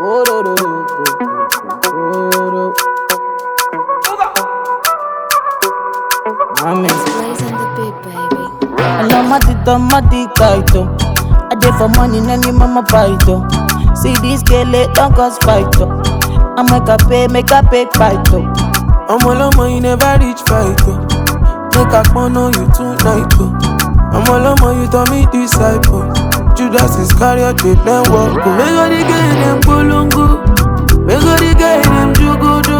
Baby. Alamatita matikaito. I dey oh. for money, nani mama paito. See this girl, it don't cause fighto. Oh. I make a pay, make a pay fighto. ọmọ ọlọ́mọ you never reach fight make i pọ́nà you tonight o ọmọ ọlọ́mọ you turn me disciple judas iscariot wey dem work o. mego the girl dem polongo mego the girl dem jogodo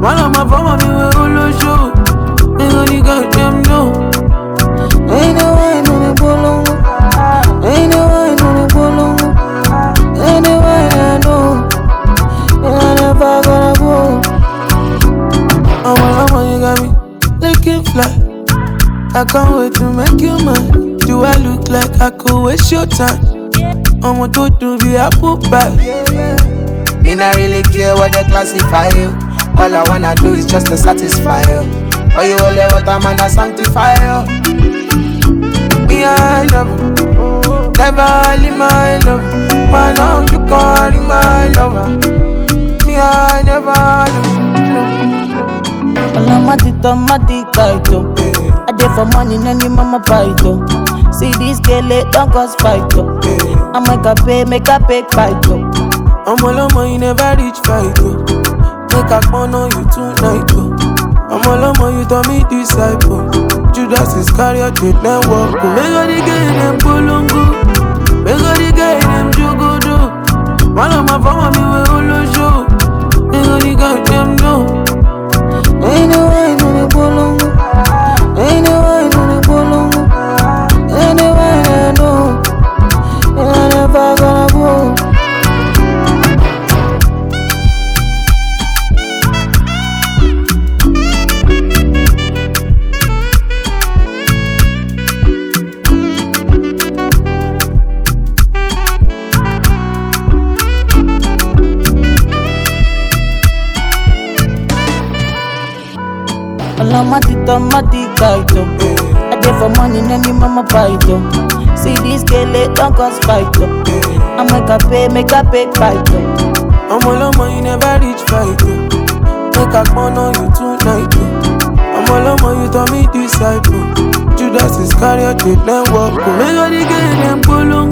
one of my fọmọ mi wey olóṣó mego the girl dem know. Ain't no way, no me bolongo. Ain't no way, no me bolongo. Anyway, I know. And I never gonna go. ọmọ ọlọ́mọ you got me looking fly i can't wait to make you mine do i look like i could waste your time ọmọ tó dùn bí apple pie. Me not really care what they classify you. All I wanna do is just to satisfy you. Oh, you only what I'm gonna sanctify you. Me, I love you. Never leave my love. My love, you call it my lover. Me, I never love. Alamatita matikaito. I do. I dey for money, nani mama paito. See this girl, it don't cause fighto. Oh. I make a pay, make a pay fighto. Oh. ọmọ ọlọ́mọ you never reach fight o. Make I pọ́nà you tonight o. ọmọ ọlọ́mọ you turn me disciple. Judas Iscariot wey dem work o. Mego the girl dem polongo. Mego Alamatita matikaito. Eh. I dey for money, nani mama paito. See this girl, it don't cause fighto. Eh. I make a pay, make a pay fighto. ọmọ ọlọ́mọ you never reach fight o. Make I on you tonight o. ọmọ ọlọ́mọ you turn me disciple. Judas Iscariot wey dem work o. Mego the girl dem polongo. Mego the girl dem jogodo. One